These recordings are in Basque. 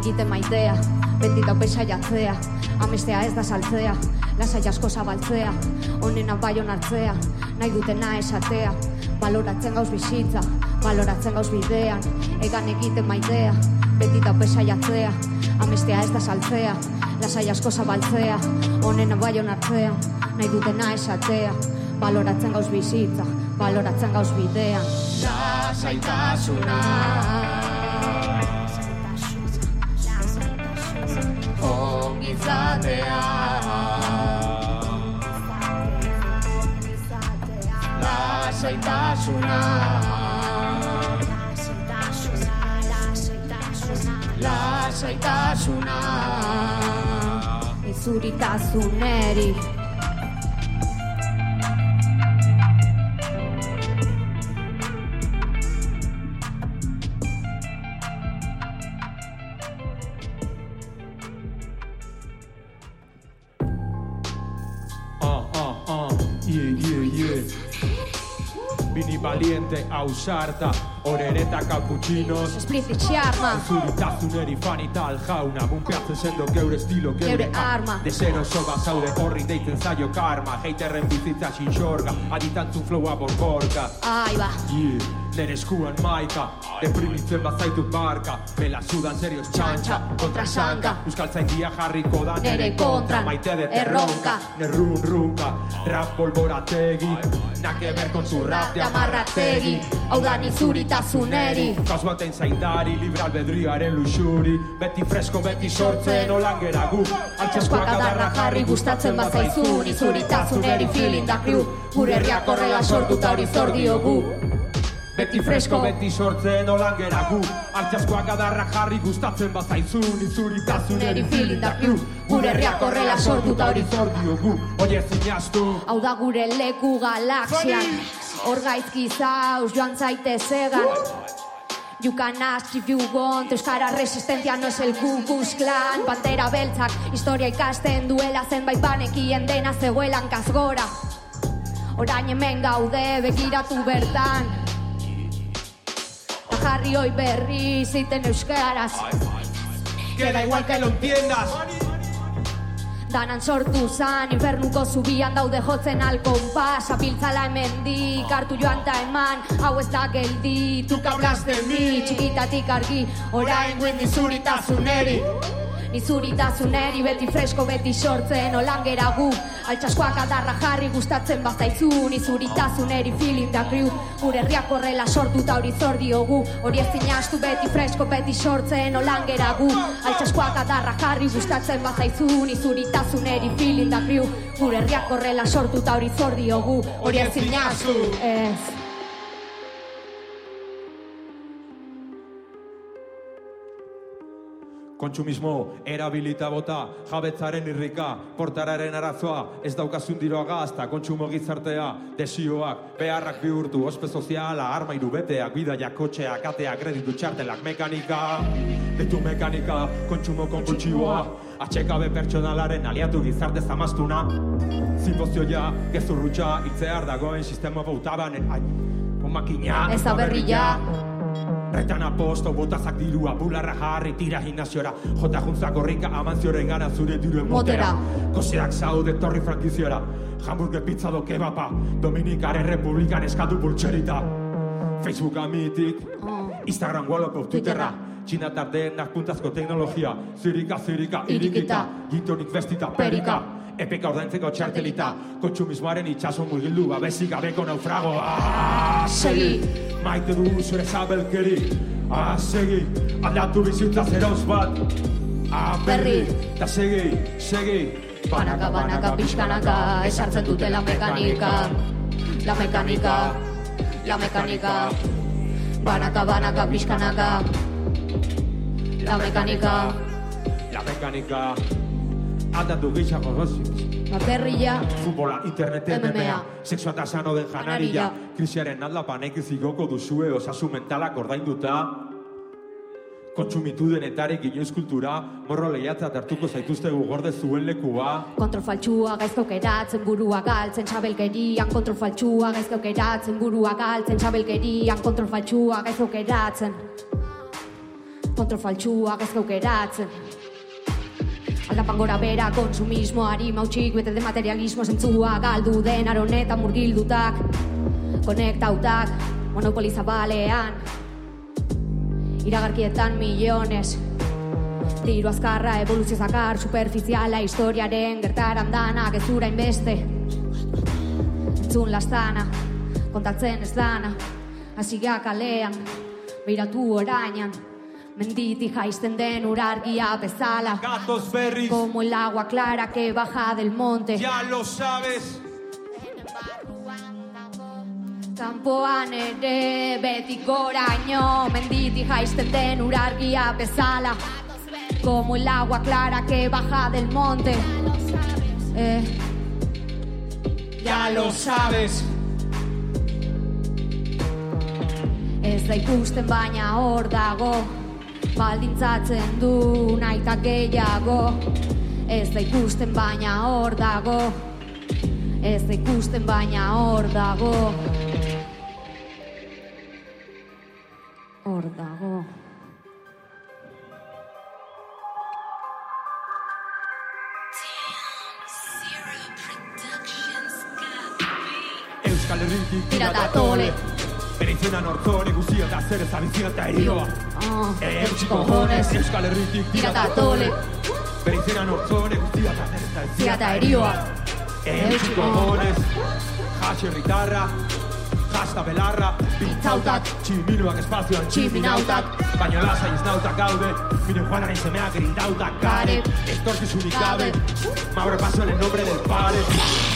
Egiten maitea, beti daupe saiatzea Amestea ez da saltzea, lasai asko zabaltzea Honena bai hartzea, nahi dutena esatea Baloratzen gauz bizitza, baloratzen gauz bidean Egan egiten maitea, beti daupe saiatzea Amestea ez da saltzea, lasai asko zabaltzea Honena bai hartzea, nahi dutena esatea Baloratzen gauz bizitza, baloratzen gauz bidean. Lasaitasuna Ongizatea Lasaitasuna Lasaitasuna Izuritasuneri Ah, ausarta, orereta cappuccinos. Esplizit xarma Zuritazuneri fanital jauna Bumpeatzen sendo geure estilo, geure, arma. Desero soba zaude horri deitzen zaio karma. Heiterren bizitza xinxorga, aditantzun flowa borborka. Ai ba, Yeah, nere eskuan maika Deprimitzen bazaitut barka Bela sudan serioz txantxa kontra sanka. Euskaltzain dia jarriko da Nere kontran, Maite de erronka. Nerrun runka Rap polvorategi Nake ber con tu rap de amarrategi. Hau da nizuritasuneri Kaus baten zaindari, libre albedriaren luxuri. Beti fresko, beti sortzen, olan gera gu. Altxaskoak adarra jarri gustatzen bazaizu. Nizuritasuneri feeling da kriu Gure herriak horrela sortuta hori zor diogu Beti fresko, beti sortzen, olan gera gu Altxaskoak adarra jarri gustatzen bazaizu Nizuritasuneri feeling da kriu Gure herriak horrela sortuta hori zor diogu. Oie zinaztu Hau da gure leku galaxian. Hor gaizki zauz joan zaite zegan. You can ask if you want. Euskara resistencia no es el Ku Klux Klan Pantera beltzak historia ikasten duela. Zenbait banekien dena zegoelan kazgora. Orain hemen gaude begiratu bertan. Ta jarri hoi berri ziten euskaraz. Queda igual que lo entiendas. Danan sortu zan, infernuko zubian daude jotzen alkonpas Apiltzala hemendik, hartu joan ta eman. Hau ez da geldi, tu hablas de mi. Txikitatik argi, orain guen nizuritasuneri Nizuritasuneri, beti fresko, beti sortzen Olan gera gu, altxaskoak adarra jarri Gustatzen bazaizu, nizuritasuneri Feeling da kriu, gure herriak horrela sortuta hori zor diogu. Hori ez zinaztu beti fresko, beti sortzen Olan gera gu, altxaskoak adarra jarri Gustatzen bazaizu, nizuritasuneri Feeling da kriu, gure herriak horrela sortuta hori zor diogu. Hori ez zinaztu, ez Kontsumismo erabilita bota, jabetzaren irrika, portararen arazoa, ez daukazun diroa gazta, kontsumo gizartea, desioak, beharrak bihurtu, ospe soziala, arma irubeteak, bidaia kotxeak, ateak, kreditu txartelak, mekanika, ditu mekanika, kontsumo kompultsiboa, atxekabe pertsonalaren aliatu gizarte zamastuna, zipozioa, gezurrutxa, itzear dagoen sistema bautabanen, ai, makina, Ez da berria, Retan aposto, botazak dirua, bularra jarri, tira gimnasiora Jota juntzak horrika, amantzioren gana zure diruen motera. Koseak zaude torri frankiziora. Hamburger pizza do kebapa Dominikaren republikan eskatu pultserita Facebook amitik. Instagram wallapop, Twitterra. Txina tardeenak puntazko teknologia. Zirika, zirika, irikita. Gintonik vestita, perika Epeka ordaintzeko txartelita. Kontsumismoaren itxaso mugildu Babesik gabeko naufragoa Segi. Maite dugu zure zabelkeri segi Aldatu bizitza zeroz bat. Berri. Da segi, segi. Banaka, banaka, pixkanaka, esartzen dute la mekanika. La mekanika, la mekanika. Banaka, banaka, pixkanaka La mekanika, La mekanika Aldatu gixako gozik baterria Futbola, interneten, MMA. Sexua eta sano den Janarilla. krisiaren aldapanek zigoko duzue osasu mentalak ordainduta, kontsumitu denetarik inoiz kultura, morro lehiatzat hartuko zaituztegu gorde zuen lekua, Kontrol faltsua gaizkok eratzen burua galtzen txabelkerian Kontrol faltsua gaizkok eratzen burua galtzen txabelkerian Kontrol faltsua gaizkok eratzen Aldapan gora bera konsumismoari mautxik bete de materialismo zentzua galdu den aroneta murgildutak. Konektautak monopolizabalean iragarkietan millones Tiro azkarra, evoluzio zakar, superficiala, historiaren gertaran dana, gezura inbeste Entzun lastana, kontatzen ez dana, hasiak kalean, beiratu orainan Menditi jaisten den urargia bezala Gatos berriz, Como el agua clara que baja del monte. Ya lo sabes. Kanpoan ere beti goraino Menditi jaisten den urargia bezala Como el agua clara que baja del monte. Eh, Ya lo sabes. Ez da ikusten baina hor dago Baldintzatzen du naita gehiago. Ez da ikusten baina hor dago. Ez da ikusten baina hor dago. Hor dago. Euskal Herritik Tirata tole. Beritzena nortzone guzia eta zer ez abizia eta erioa. Eutsi cojones, Euskal Herritik Tirata tole. Beritzena nortzone guzia eta zer ez abizia Ziata erioa Eutsi cojones, jaxe herritarra, jasta belarra, Pitzautat. tximinuak espazioan Tximinautat. baina lasai ez nautak gaude, mire juanaren semeak grindautak kare, estorkizunik gabe, Mauro paso en el nombre del padre,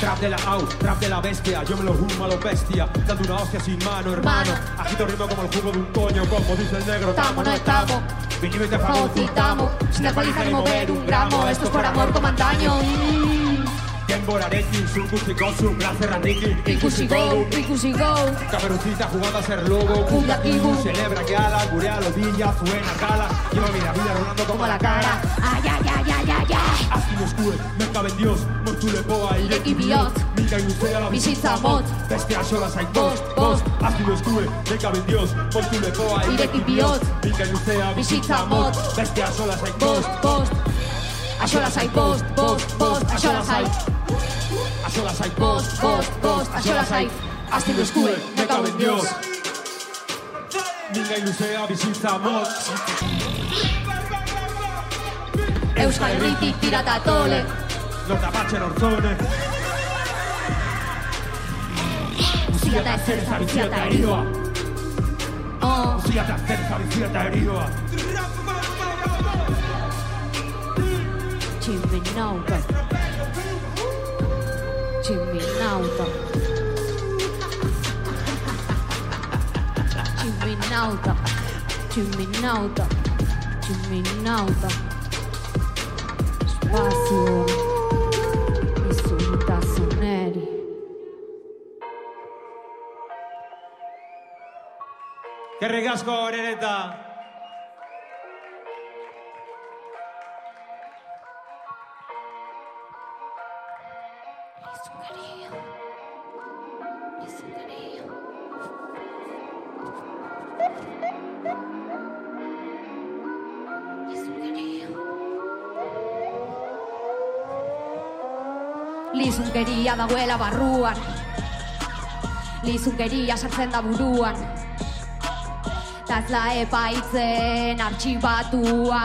trap de la au, trap de la bestia, yo me lo humo a lo bestia, dando una hostia sin mano, hermano, agito ritmo como el jugo de un coño, como dice el negro, Tamo, no estamos. Vinimos y te Fagocitamos Sin actualizar ni mover un gramo. Esto es por amor como antaño mm denborarekin, surkusiko, surplazerranekin Ikusiko, ikusiko Kaperucita jugando a ser lobo, kundakigu Celebra que ala, gurea lodilla, zuen akala Lleva mi la vida rolando como la cara. Ay, ay, ay, ay, ay, ay. Azkin eskue, merka bendios, mortzulepoa ireki bihotz Mika guztia la bizitza motz Beste asola zait bost, bost Azkin eskue, merka bendios, mortzulepoa ireki bihotz Mika guztia bizitza motz Beste asola zait bost, bost Asola zait bost, bost, bost Asola zait Asola zait bost, bost, bost Axola zait Azten eskue, me cago en Dios. Minga iluzea bizitza motz Euskal Herritik tirata tole. Nota batxe nortzone Guzia eta ezer Bizia eta erioa Oh, Guzia eta zer bizia eta erioa Jimmy Nauta. Jimmy Nauta. Jimmy Nauta. Jimmy Nauta. Spazio. Che regasco, Renetta! Lizunkeria dagoela barruan. Lizunkeria sartzen da buruan. Tazla epaitzen artxibatua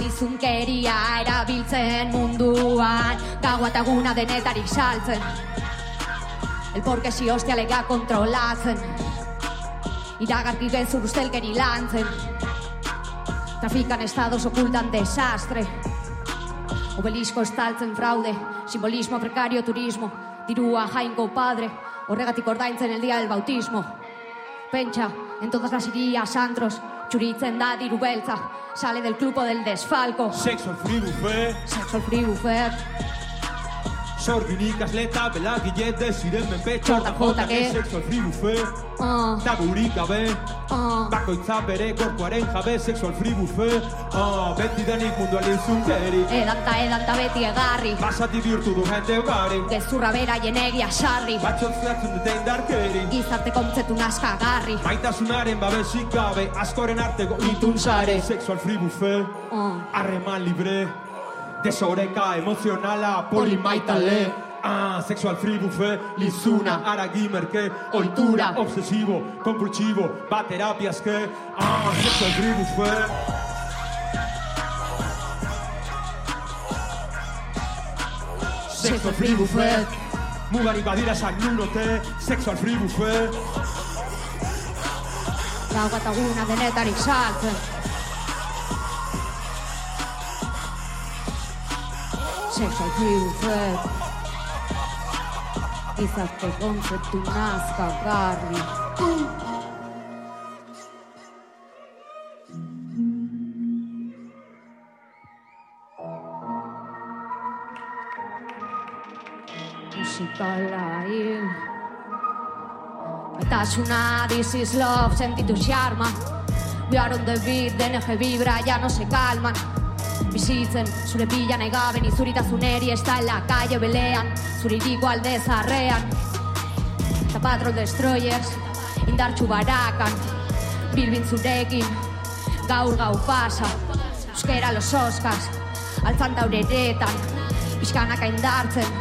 Lizunkeria erabiltzen munduan. Gaua eta denetarik saltzen. El porkesi hostialega kontrolatzen Iragarki gezur ustelkeri lantzen. Trafikan estados ocultan desastre. Obelisco estaltzen fraude Simbolismo precario turismo. Dirua jainko padre Horregatik ordaintzen el día del bautismo. Pentsa, en todas las irías, antros Txuritzen da diru beltza. Sale del club del desfalco. Sexo free buffet. Sexo free buffet Sorgin ikasleta, belagile ziren menpetxo Txortak jotak, eh? Sexual free buffet Ah, Taburik gabe ah. Bakoitza bere korpoaren jabe Sexual free buffet ah, Beti denik munduan izunkerik Edanta, edanta beti egarri Basati bihurtu du jende ugari Gezurra beraien egia sarri Batxot zehatzen dute indarkeri Gizarte kontzetu naskagarri Maitasunaren babesik gabe Askoren arteko itun sare Sexual free buffet. Harreman libre Desoreka emozionala Polimaitale. Ah, sexual free buffet Lizuna, aragi merke Oitura, obsesibo, compulsivo Ba terapiazke Ah, sexual free buffet. Sexual free buffet. Mugari badira esan nunote Sexual free buffet. Daugataguna denetarik saltzen Sexual free buffet Gizarte kontzeptu nazkagarri Musikala hil Maitasuna, this is love, sentitu xarma We are on the beat, DNG vibra, ya no se calman Bizitzen, zure pila nahi gabe, ni zuritasuneri ez da en la calle belean Zure iriko alde zarrean. Eta patrol destroyers, indartxu barakan Bilbin zurekin, gaur gau pasa. Euskera los Oscars, altzan daureretan Bizkanaka indartzen,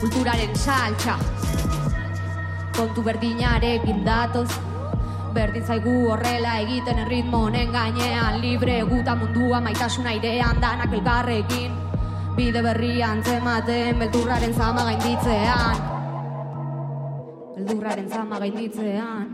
kulturaren saltxa kontu berdinarekin datoz Berdin zaigu horrela egiten erritmo honen gainean. Libre guta mundua maitasuna airean danak elkarrekin. Bide berrian zematen beldurraren zama gainditzean. Beldurraren zama gainditzean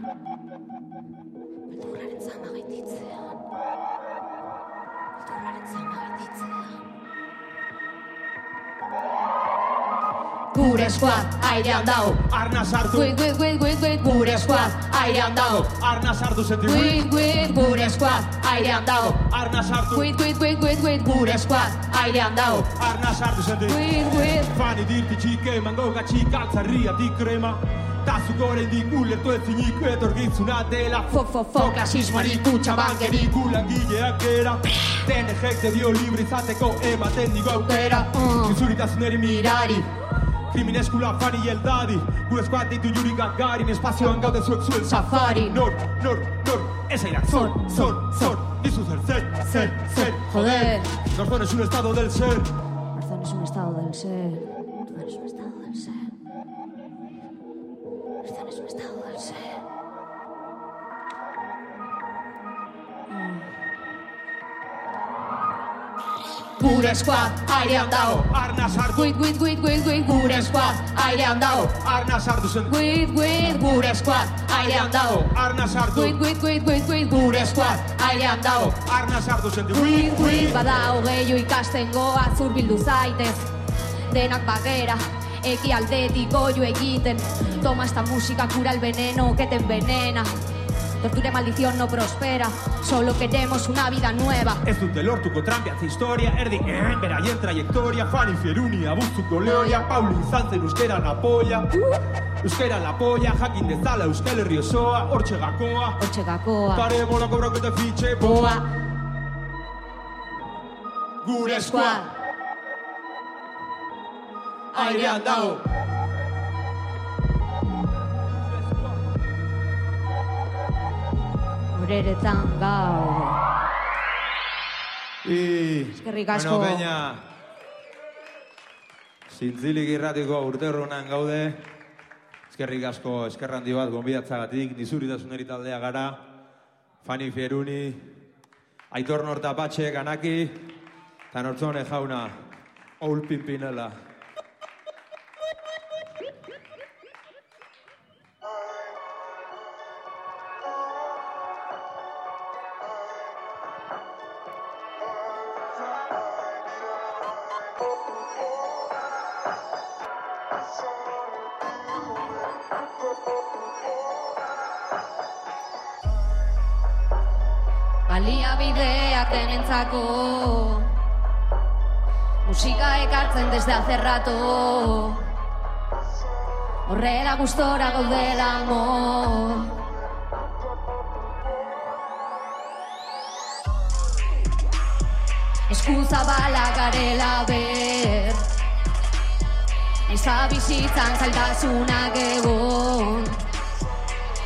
Gure eskuak airean dago. Arna sartu. Guit, guit, guit, guit, guit, gure eskuak airean dago. Arna sartu senti Guit, guit, gure eskuak airean dago. Arna sartu. Guit, guit, guit, guit, guit, gure eskuak airean dago. Arna sartu senti Guit, guit, Fani dirti txike, mangoga txika, altzarria di krema Tazu gore dik ulertu ez zinik etorgizuna dela. Fo, fo, fo, klasismoari kutsa bankeri Bankeri gulangileak gera DNG te dio libre izateko ematen digu aukera. Mm. Gizuritasuneri mirari Krimineskula fari eldadi. Gure eskuat ditu jurik gagarin Espazioan gaude zuek zuen Safari. Nor, nor, nor Ez airak zor, zor, zor Dizu zer, zer, zer, zer Joder. Garzón es un estado del ser Razón es un estado del ser. Gure eskuak airean dago Arna sartu. Guit, guit, guit, guit, guit, gure eskuak airean dago Arna sartu zen. Guit, guit, gure eskuak airean dago Arna sartu. Guit, guit, guit, guit, guit, gure eskuak airean dago Arna sartu zen. Guit, guit, bada hogeio ikasten goa zurbildu zaitez. Denak bagera, eki aldetik goio egiten. Toma esta música, cura el veneno que te envenena Tortura y maldición no prospera Solo queremos una vida nueva. Ez dute lortuko trampiatze historia, erdi eh, beraien trajektoria, Fani Fieruni abuztuko leoia, Paulin zantzen euskera napoia, euskera la polla, jakin dezala euskal herri osoa, hortxe gakoa, Hortxe gakoa. Paremo la kobrokete fitxe, Boa, gure eskuak, airean dago. Horeretan gaude I, Eskerrik asko. Bueno, peña, zintzilik irratiko urterronan gaude, eskerrik asko, eskerra handi bat, gonbidatzagatik, nizuritasuneri taldea gara, Fani Fieruni, Aitor Nortapatxe, Ganaki, eta nortzone jauna, Oul Pimpinela. Rato Horrela gustora gaudela amor. Eskuza bala garela ber. Eza bizitzan zailtasunak egon.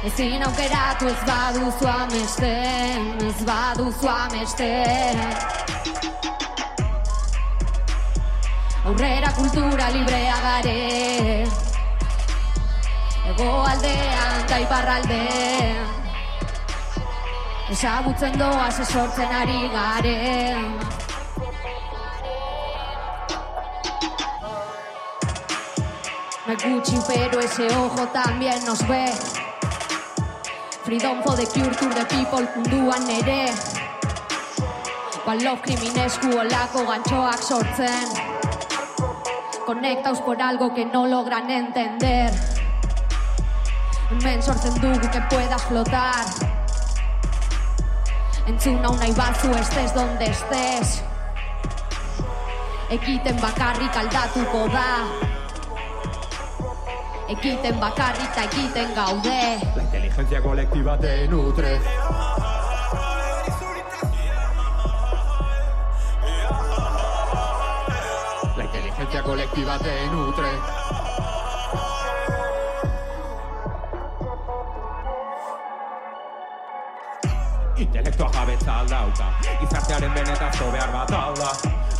Ezin aukeratu ez baduzu amesten Ez baduzu amesten Aurrera kultura librea gare Ego aldean da iparraldean Ezagutzen doa sesortzen ari garen Me Gucci, pero ese ojo también nos ve. Freedom for the culture, the people kunduan ere. Balof kriminesku olako gantxoak sortzen. Conectaos por algo que no logran entender. Sortzen dugu que puedas flotar. Entzuna unai batzu estés donde estés. Ekiten bakarrik aldatuko da. Ekiten bakarrik eta ekiten gaude. La inteligencia colectiva te nutre. La inteligencia colectiva te nutre. Intelektoa jabetza aldauka Gizartearen benetazo behar bat alda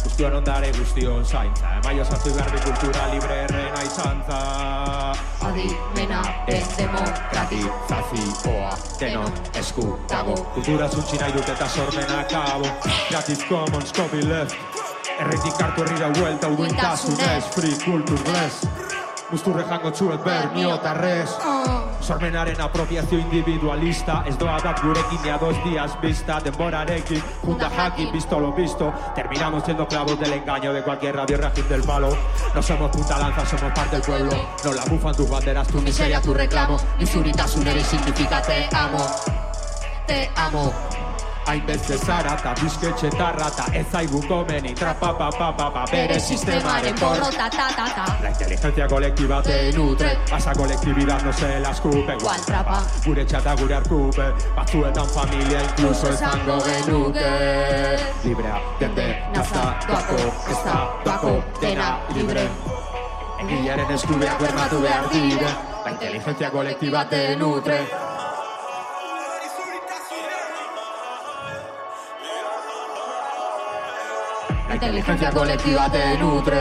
Guztion ondare guztion zaintza Emaio sartu behar di kultura libre errena izantza Adimena den Demokratizazioa denon esku dago. Kultura zuntzi nahi dut eta sormena akabo Creative Commons, copyleft Erretik hartu herrira huelta uduintasunez Free culture bless Musturre jango txuet ber, miotarrez Sormenaren apropiazio individualista Ez doa bat gurekin ni a dos días vista Denborarekin, junta jakin, visto lo visto. Terminamos siendo clavos del engaño De cualquier radio rajín del palo. No somos punta lanza, somos parte del pueblo. No la bufan tus banderas, tu miseria, tu reclamo. Mi zuritasuneri significa te amo. Te amo Hainbeste zara eta bizketxe tarra eta ez zaigu komeni trapa pa pa pa pa bere sistemaren porro porro ta ta ta. La inteligencia colectiva te nutre Asa colectividad no se la escupe. Igual trapa. Gure txata gure arkupe Batzuetan familia incluso esango genuke. Librea dende nazta doako Ez da doako dena libre. Egiaren eskubeak bermatu behar dire La inteligencia colectiva te nutre La inteligencia colectiva te nutre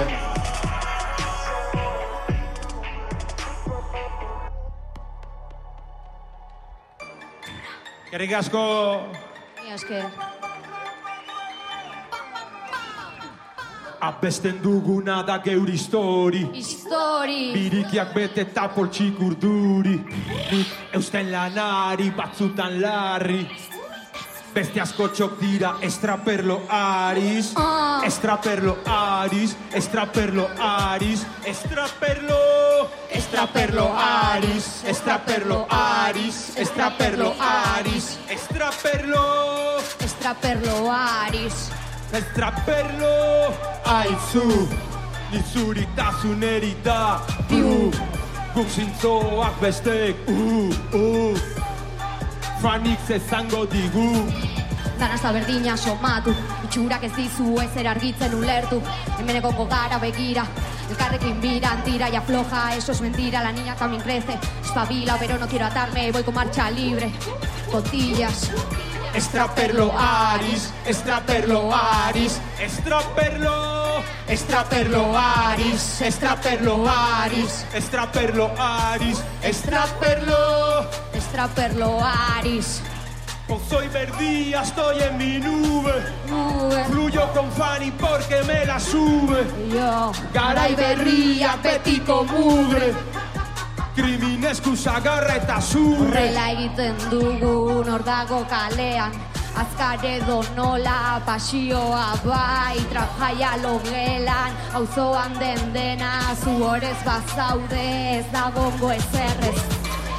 Gerrik asko. Mila esker. Abesten duguna da geur histori. Histori. Birikiak bete eta poltsik urduri. Nik eusten lanari batzutan larri Beste askotxok dira estraperlo ariz oh. Ah. Estraperlo ariz, estraperlo ariz Estraperlo, estraperlo ariz Estraperlo ariz, estraperlo ariz Estraperlo, estraperlo ariz Estraperlo, aizu Nizurik da zuneri da Guk zintzoak bestek, uh, uh. Fanik zezango digu Dana ez da berdina somatu Itxurak ez dizu ezer argitzen ulertu. Hemeneko gara begira. Elkarrekin biran tira y afloja. Eso es mentira, la niña también crece. Espabila, pero no quiero atarme Voy con marcha libre. Botillas Estraperlo aris, estraperlo aris. Estraperlo, estraperlo aris. Estraperlo aris, estraperlo aris. Estraperlo Estraperlo Aris. Con soy verdía, estoy en mi nube. Nube. Fluyo con Fanny porque me la sube. Yo Garai berria betiko mugre Kriminesku zagarra eta zurre Horrela egiten dugu nor dago kalean. Azkare nola pasioa bai Trajaia logelan Auzoan den dena Zu horez bazaude Ez dagongo ezerrez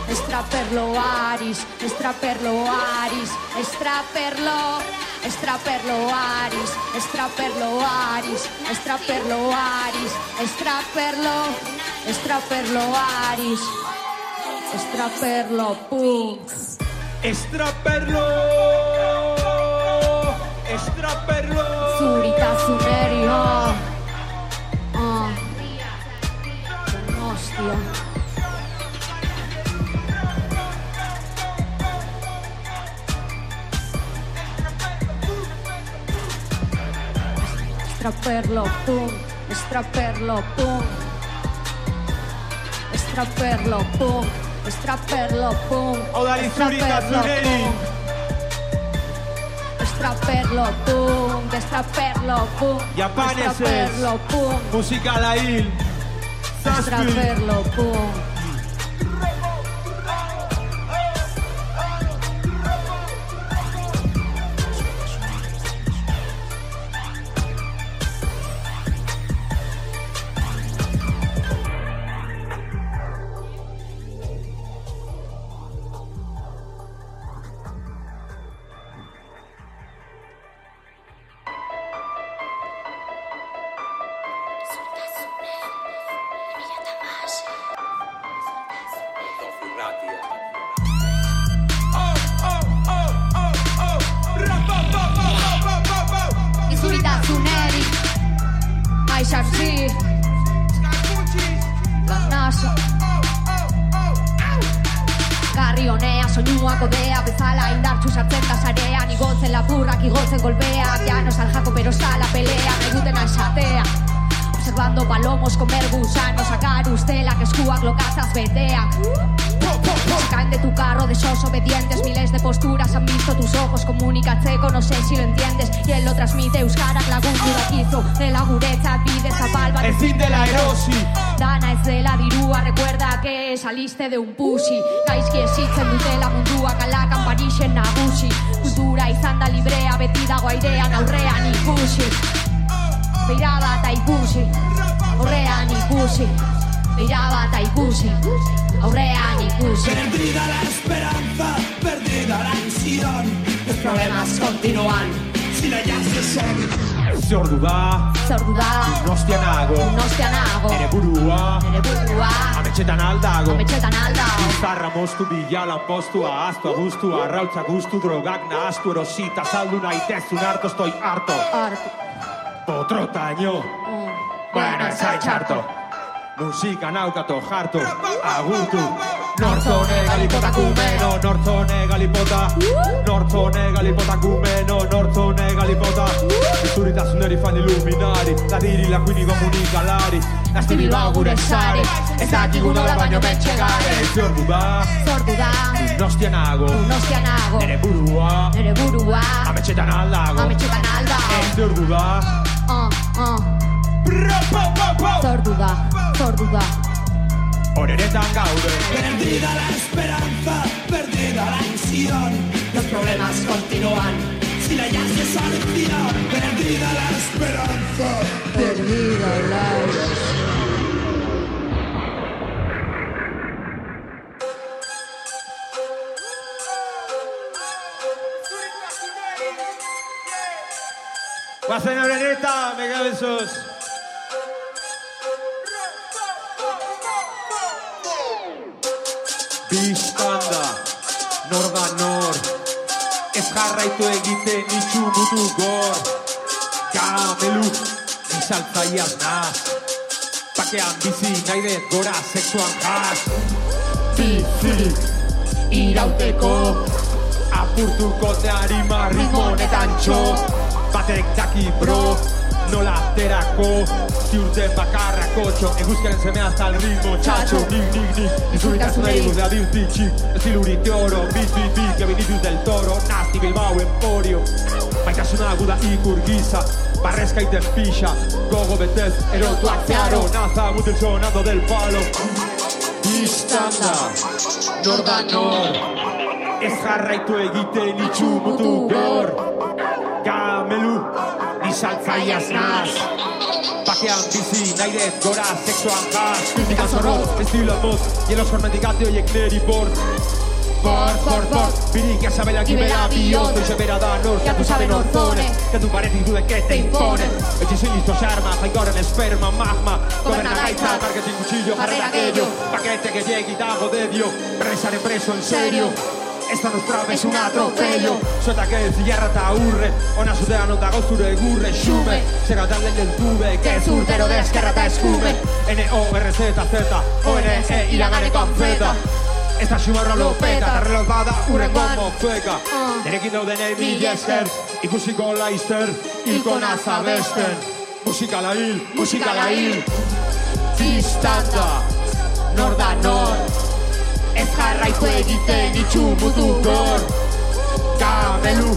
Estraperlo aris, estraperlo aris, estraperlo Estraperlo Aris, estraperlo Aris, estraperlo Aris, estraperlo, estraperlo Aris, estraperlo punk. Estraperlo! Estraperlo! Zuritasuneri, oh. Oh. Hostia. Estraperlo, pum, estraperlo, pum. Estraperlo, pum, estraperlo, pum. Hau da, Zurita estraperlo, Zuneri. pum. Estraperlo, pum, estraperlo, pum. Japaneses. Estraperlo, pum. Musikala hil! Zazpi! Estraperlo, pum. Garri honea, soinuak odea Bezala indartxu sartzen da sarean. Igotzen lapurrak, igotzen golpeak Ya no es al jaco, pero está la pelea. Nahi duten alxatea observando palomos comer gusanos, sacar ustela que escúa glocazas vetean. Se caen de tu carro de sos obedientes, miles de posturas han visto tus ojos, comunicacheco, no sé si lo entiendes, y él lo transmite, euskarak lagun quiso de la gureza, pide esa palma. El fin de la erosi. Dana es de la dirúa, recuerda que saliste de un pussy, gaizki esitzen dutela mundua, kalakan parixen nagusi, kultura izan da librea, beti dago airean, aurrean ikusi. Beira bat ikusi, aurrean ikusi. Beira bat ikusi, aurrean ikusi. Perdida la esperanza, perdida la ilusión. Los problemas continúan. Si la ya se son, Zordu da, Zordu da, nostianago nostianago Nere burua, Nere burua, ametxetan aldago. Ametxetan alda Zarra moztu bilalan postua, aztu abuztua, arrautza guztu, drogak nahaztu, erosita, saldu naitezun harto, estoi harto. Potrotaino, mm, bueno, ez txarto. Musika naukato jarto, agurtu. Nortzone galipota kumeno, nortzone galipota. Nortzone galipota kumeno, nortzone galipota. Izuritasuneri fan illuminari, la diri la quindi comunicalari. Nasti Bilbao gure sare, ez dakigu nola baino betxe gare. Zordu da, Zordu da, nostianago, nostianago nere burua, Nere burua, ametxetan aldago. ametxetan alda Zordu da, uh, uh. Zordu da, zordu da horeretan gaude. perdida la esperanza, perdida la ilusión. Los problemas continúan Si la ya se solución, perdida la esperanza. Perdida la Guazen horereta, mega besos. Biztanda, nor da nor. Ez jarraitu egiten itxu mutu gor. Kamelu, izaltzaiaz naz. Pakean bizi nahi dut gora sexuan jas Bizi, irauteko Apurtuko te harima rimonetan txo Batek daki bro, nola aterako Ziurten bakarra kotxo, eguzkaren semea zal ritmo txatxo Nik, nik, nik, izuritasunei guzea dirtitxi Estilurik de oro, bit, bit, bit, que Vinicius del Toro. Nasti Bilbao Emporio. Baitasuna guda ikur gisa Barrezka iten pixa, gogo betez, erotuak zeharo Naza mutil sonando del palo. Biztanda, nor da nor Ez jarraitu egiten itxu mutu gor Kamelu, saltzaiaz naz Bakean bizi, naire gora, sexuan jaz Fizika zorro, estilo moz, hielos hormendikat oiek neri bor Por, por, por, pirique, sabe la quimera, biondo y se verá danos Ya tú sabes, norzone, que tu pared y de que te impone. Hechicillos, armas, jaigor esperma, magma. Goberna gaita, marketing, cuchillo, jarrera aquello. Paquete que llegue y de Dios, rezaré preso, en serio. Vez Es un un atropello. atropello. Zueta que zillarra eta urre Ona zutea non dago zure gurre Xume, zera talde tube Que ez urtero de eskerra eta eskume N-O-R-Z-Z O-N-E iraganeko anfeta Ez da xumarra lopeta. Eta reloj bada urren gomo feka. Nerekin daudenei mila esker. Ikusiko laizter Hilko naza besten Musikala hil, musikala hil Distanta Nor da nor Ez jarraitu egiten itxumutu gor. Kamelu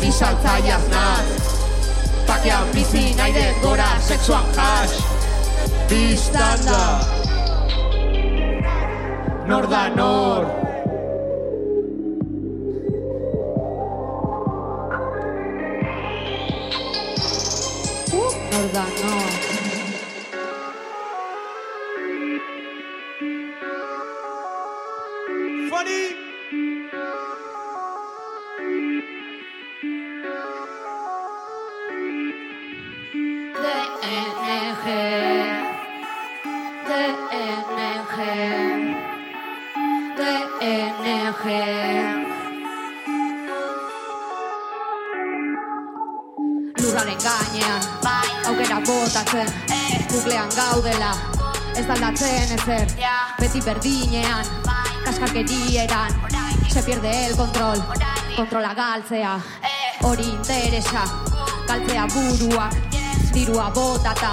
Bizaltzaiaz naz. Bakean bizi nahi dut gora Sexuan jas Distanta Nor da nor. Nor da nor Botatzen Buklean gaudela. Ez aldatzen ezer Beti berdinean Kaskarkerieran Se pierde el control Kontrola galtzea. Hori interesa Galtzea buruak Dirua botata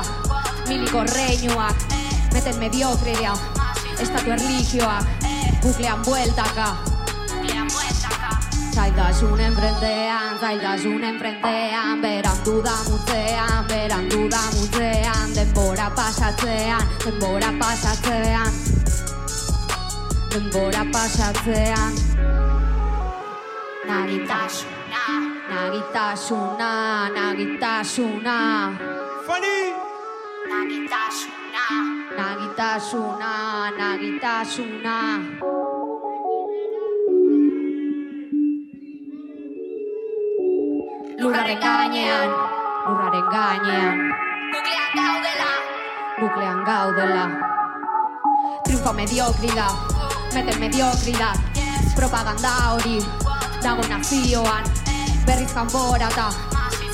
Miliko reinuak Meten mediokridea Estatu erligioak Buklean bueltaka. Zailtasunen frentean, zailtasunen frentean Berandu da mutzean, pasatzean, denbora pasatzean Denbora pasatzean Nagitasuna, nagitasuna, nagitasuna. Funny Nagitasuna, nagitasuna, nagitasuna. Lurraren gainean, lurraren gainean. Nuklean gaudela Nuklean gaudela Triunfo mediokrida, meten mediokrida Propaganda hori, dago nazioan. Berriz kanporata,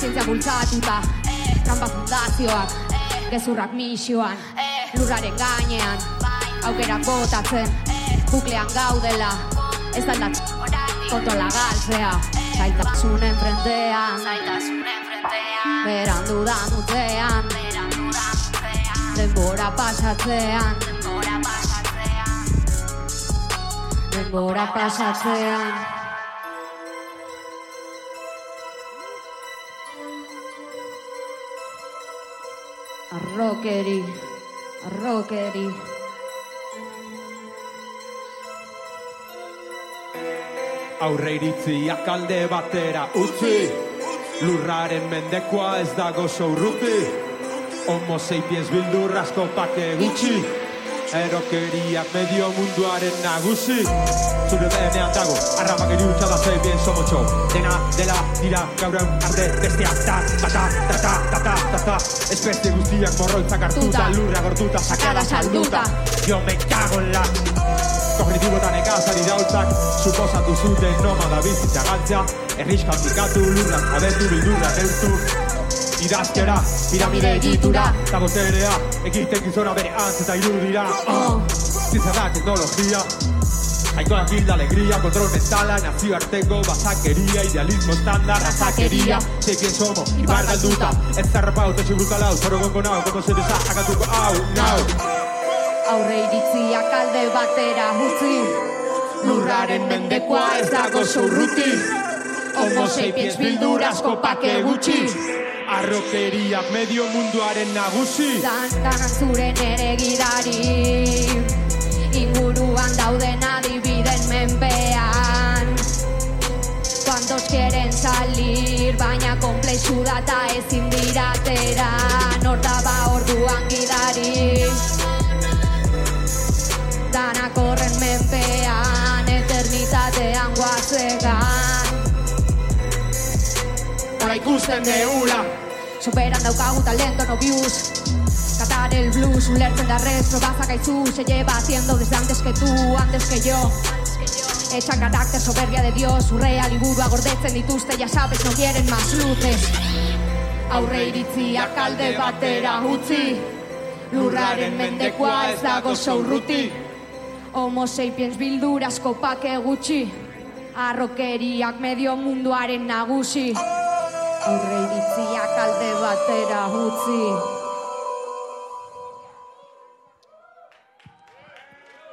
zientzia bultzatuta. Trampa fundazioak, gezurrak misioan. Lurraren gainean, aukerak botatzen. Nuklean gaudela, ez aldat kontrola galtzea Zailtasunen frentean, berandu da mutzean Denbora pasatzean, denbora pasatzean. Arrokeri, arrokeri. Aurre iritziak alde batera. Utzi! Lurraren mendekoa ez dago urruti Homo sapiens bildu rasko pake gutxi. Erokeria medio munduaren nagusi. Zure behemean dago, arraba geri utxa da sapiens homo Dena dela dira gaur egun arte besteak Ta ta ta ta ta ta ta Espezie guztiak morroitzak hartuta Lurra gortuta, sakada salduta. Jo me kago la Kognitibotan ekazari daultak Suposatu zuten nomada bizitza galtza. Erriska aplikatu lurra, abertu bildurra, deutu Idazkera, piramide egitura Eta boterea, ekiten gizona bere antz eta irudira. Oh. Ziza da teknologia Aikoa gilda alegría, kontrol mentala, nazio arteko, bazakeria, idealismo estandar, razakeria, zeikien somo, ibar galduta, ez zarrapa, utesi brutalau, zoro gongo nau, como se desakatuko, au, nau. Aurre iritziak alde batera utzi. Lurraren mendekoa ez dago zurruti. Homo sapiens bildur asko pake gutxi Arrokeriak medio munduaren nagusi. Dan, danan zure nere gidari Inguruan dauden adibiden menpean. Cuantos quieren salir, baina komplexu da eta ezin diratera. Nor da ba orduan gidari? Danak horren menpean, eternitate ikusten deula Soperan daukagu talento no views. Catar el blues, ulertzen da res, probaza gaizu Se lleva haciendo desde antes que tú, antes que yo. Echa carácter, soberbia de Dios Urrea, liburua, gordetzen dituzte Ya sabes, no quieren más luces. Aurre iritziak alde batera utzi. Lurraren mendekoa ez dago urruti Homo sapiens bildurazko pake gutxi. Arrokeriak medio munduaren nagusi Aurre iritziak alde batera utzi.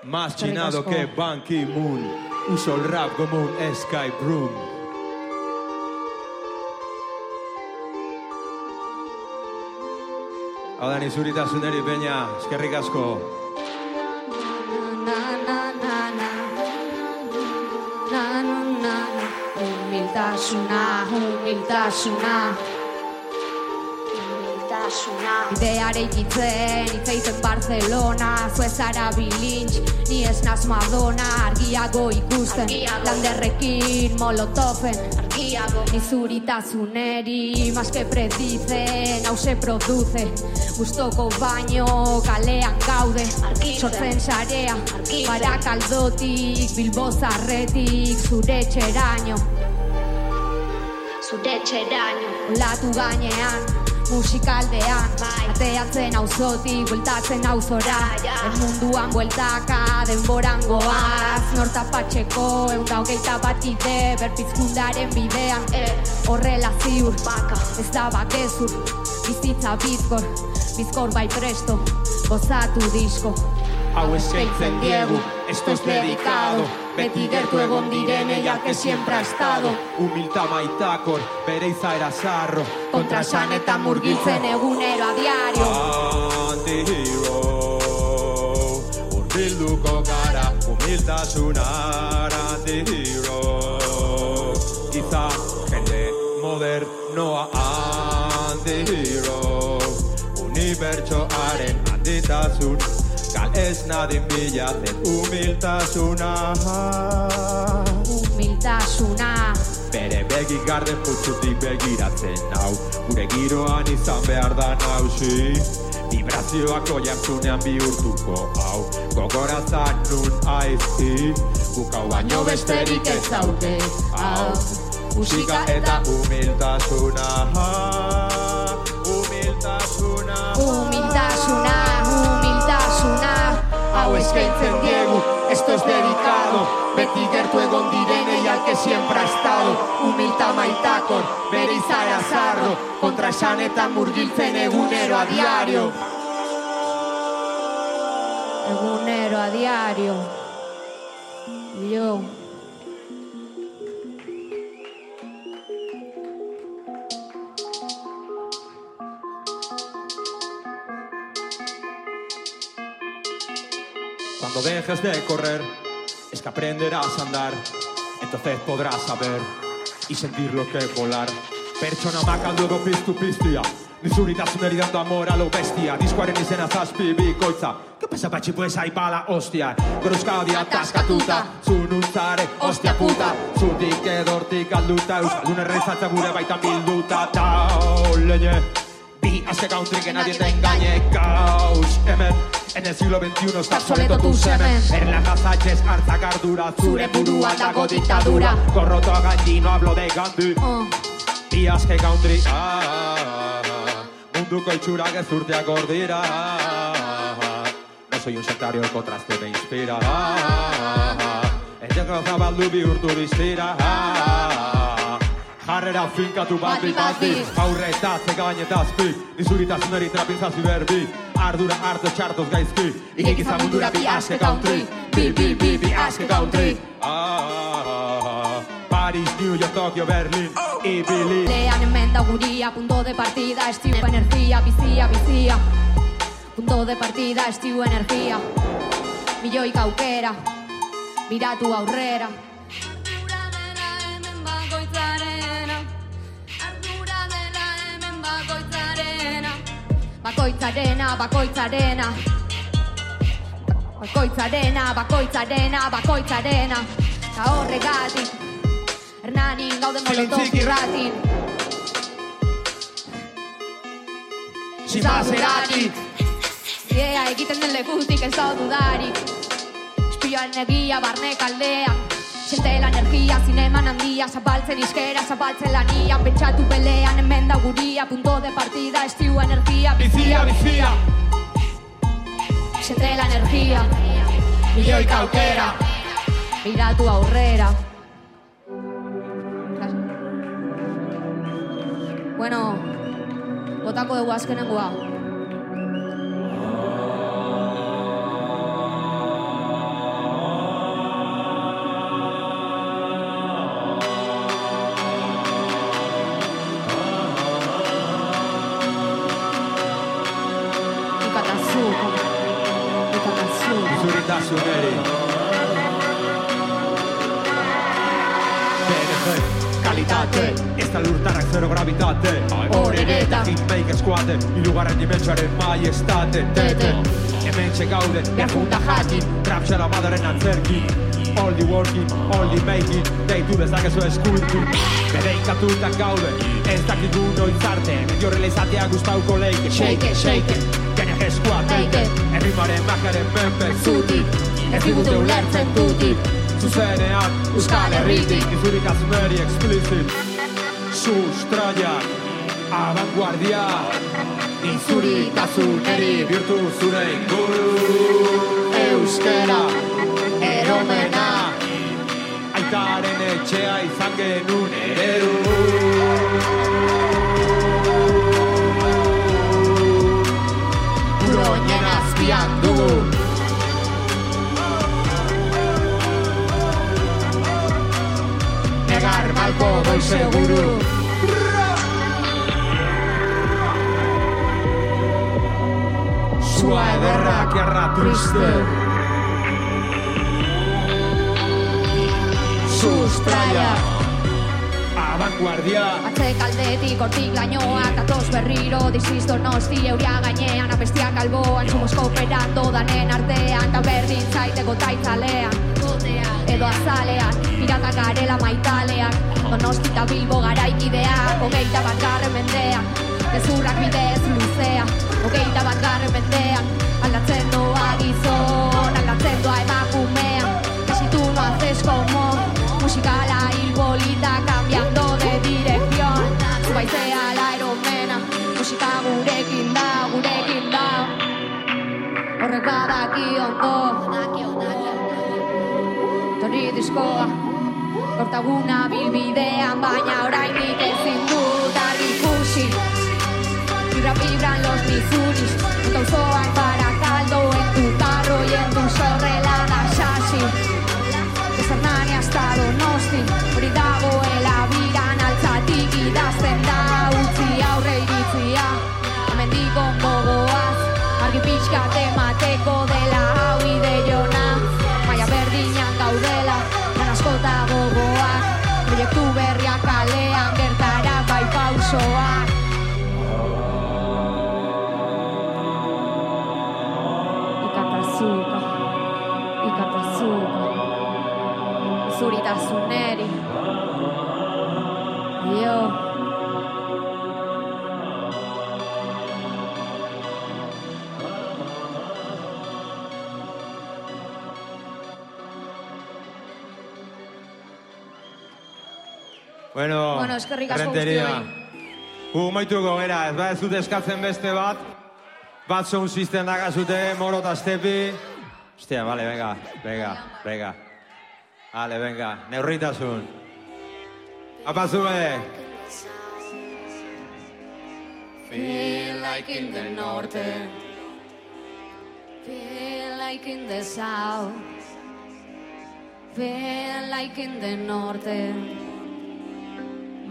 Más chinado que Ban Ki-moon. Uso el rap como un escape room Hau da nizuritasuneri peña, eskerrik asko. Humiltasuna Ideare ikitzen, itzaiten Barcelona Zuezara bilintx, ni ez naz Madonna Argiago ikusten, landerrekin Molotofen, argiago. Ni zuritazuneri, maske predicen Hau se produce, gustoko baino Kalean gaude, sortzen sarea. Barakaldotik, Bilbo zarretik Zure txeraino zure txeraino Olatu gainean, musikaldean Ateatzen auzotik, bueltatzen auzora El munduan bueltaka, denboran goaz. Norta patxeko, eunda hogeita bat ide Berpizkundaren bidean, horrela ziur Ez da bakezur, bizitza bizkor Bizkor bai presto, gozatu disko. Hau eskaintzen diegu, esto es dedicado Beti gertu egon direneiak que siempre ha estado. Humilta maitakor, bere izaera zarro. Kontra esan eta murgiltzen egunero a diario. Anti-hero Urbilduko gara, humiltasunar Anti-hero Giza, jende modernoa Anti-hero Unibertsoaren handitasun ez nadin bilatzen humiltasuna Humiltasuna Bere begi garden putzutik begiratzen hau Gure giroan izan behar da nausi Vibrazioak oiartzunean bihurtuko hau. Gogoratzak nun aizti Bukau baino besterik ez daute hau. Musika eta humiltasuna Humiltasuna Humiltasuna, Hau eskaintzen diegu, esto es dedicado Beti gertu egon direnei al que siempre ha estado. Humilta maitakor, bere izaera zarro Kontra esanetan murgiltzen egunero a diario. Egunero a diario. Yo Cuando dejes de correr, es que aprenderás a andar. Entonces podrás saber y sentir lo que es volar. Pertsona makan dugu piztu piztia Nizuritasuneri dando amor a lo bestia Diskoaren izena zazpi bikoitza ¿Qué pasa patxi pues ahí bala hostia. Goruzkaudi ataskatuta Zununtzare hostia puta. Zutik edortik alduta Euskaldun errezatza gure baita bilduta. Tau leñe Aske country que nadie te engañe Caos hemen En el siglo XXI está obsoleto tu semen En la cazaches hartzak ardura Zure buruan dago dictadura Corroto a no hablo de Gandhi oh. Bi aske country ah, ah, ah. Munduko itxurak ez urteak hor dira ah, ah. No soy un sectario, el contraste me inspira ah, ah, ah. Etxeko zabaldu bihurtu biztira ah, ah, ah. Jarrera finkatu bati bati. Aurre eta zeka bainetazpi Nizuritasunari trapintzazi berbi. Ardura hartu txartoz gaizki. Ikik izan mundura bi aske country. Bi, bi, bi, bi aske country. Ah, ah, ah. Paris, New York, Tokyo, Berlin. Ibili Lean da guria, punto de partida Estiu energia, bizia, bizia. Punto de partida, estiu energia. Milioik aukera Miratu aurrera bakoitzarena, bakoitzarena Bakoitzarena, bakoitzarena, bakoitzarena Ta horregatik Hernanin gauden molotov irratin Zibazeratik Idea egiten den lekutik ez da dudarik. Espioan egia barne aldean Siente la energia, zineman handia Zapaltzen izkera, zapaltzen lanian Pentsatu pelean, hemen da guria Punto de partida, estiu energia Bizia, bizia Siente la energia. Milioi kaukera Miratu aurrera. Bueno, botako dugu azkenengoa. BNG Kalitate Ez da lurtarrak zero gravitate. Horereta. Hitmaker squate Ilugarren dimentsuaren maiestate Tete. Hemen txegaude Behar junta jakin Trap xera badaren antzerki All the working, all the making. Deitu dezakezu eskultu Bere inkatutak gaude. Ez dakigu noiz arte Medio horrela izatea guztauko leike Shake it, shake it. Gene jeskoa Take teike it. Errimaren makaren menpe Zutik, ez digute ulertzen dutik. Zuzenean Euskal Herritik. Izuritasuneri explicit. Sustraiak Abanguardia Izuritasuneri Bihurtu zure inguru. Euskera Eromena. Aitaren etxea izan genuen eredu desafiando. Negar mal todo el seguro. Sua ederra gerra triste Sustraia Abanguardia Atzek aldetik hortik lainoak datoz berriro. Diziz donosti euria gainean Abestiak alboan Somos kooperando danen artean Ta berdin zaiteko taitzalean. Edo azalean Pirata garela maitalean. Donosti eta Bilbo garaikideak Hogeita bat garren mendean. Gezurrak bidez luzea Hogeita bat garren mendean. Aldatzen doa gizon Aldatzen doa emakumea Casi tú no haces como Musikala hilbolita cambiando diskoa Kortaguna bilbidean Baina orainik ezin dut argi ikusi. Vibran, vibran los mizuris Gauzoak para caldo En tu carro y en tu sorrelada sasi Ezernani hasta donosti Hori dagoela biran altzatik idazten da Utzi aurre iritzia. Hemendik ondo goaz Argi pixka temateko dela Bueno, eskerrik asko guztioi. Gu maituko gera, ez ba ez dute eskatzen beste bat. Bat sound system dakazute, moro eta stepi. Hostia, vale, venga, venga, venga. Vale, venga, neurritasun. Apa zube! Feel like in the north Feel like in the south Feel like in the north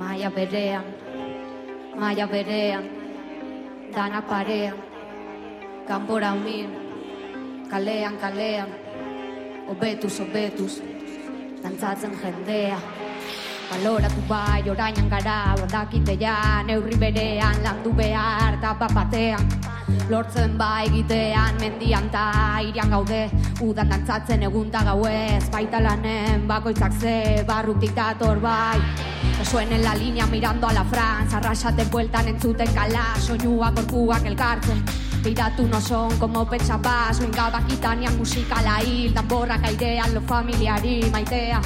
Maia berean Maia berean Dana parean Kanpora umin Kalean, kalean Obetuz, obetuz Dantzatzen jendea. Baloratu bai orainan gara Badakite ja neurri berean Landu behar eta bapatean Lortzen bai egitean Mendian ta irian gaude Udan dantzatzen egun ta gauez Baita lanen bakoitzak ze Barrutik dator bai Que suenen la línea mirando a la Franza. Arrasaten bueltan entzuten kala Soinua korpuak elkartzen Beiratu no son como pensabas Oinga bakitanian musikala hil Danborrak airean lo familiari maitea.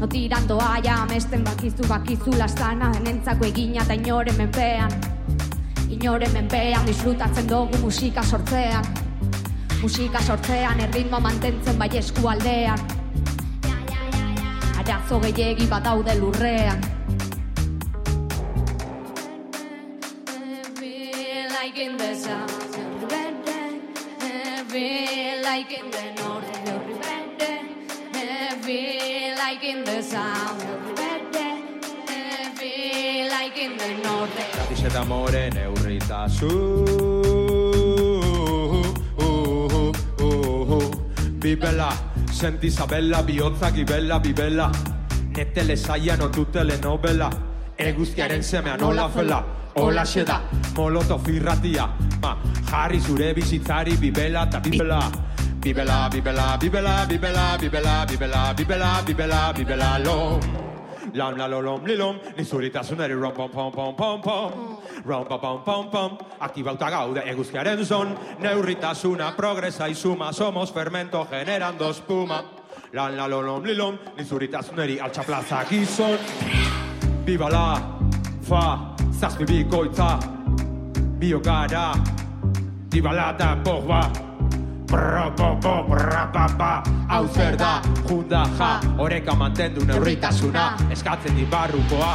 No tirando aia amesten bakizu bakizu lastana Enentzako egina eta inoren menpean Inoren menpean disfrutatzen dugu musika sortzean Musika sortzean erritmo mantentzen bai eskualdean Arazo gehiegi badaude lurrean in the south, you're better. Feel like in the north, you're better. Feel like in the south, you're better. Feel like in the north. Dice d'amore, neurita su. Uh, uh, uh, Bibella, senti Isabella, bihotza gibella, bibella. Nette le saiano tutte le novella, ere guztiaren semea nola fela. Hola da, moloto firratia Ma, jarri zure bizitzari bibela eta bibela Bibela, bibela, bibela, bibela, bibela, bibela, bibela, bibela, bibela, lo. Lam la lo lom li lom, ni zuritasunari rom pom pom pom pom pom. Rom pom pom pom. Pom, aktibauta gaude eguzkiaren zon Neurritasuna progresa y suma, somos fermento generando espuma. Lan la lo lom li lom, ni zuritasunari altxaplaza gizon Biba la, fa, zazpi bikoitza Bio gara, dibala eta pogba Bra, bo, bo, bra, ba, ba Hau zer da, junda, ja Horeka mantendu neurritasuna Eskatzen di barrukoa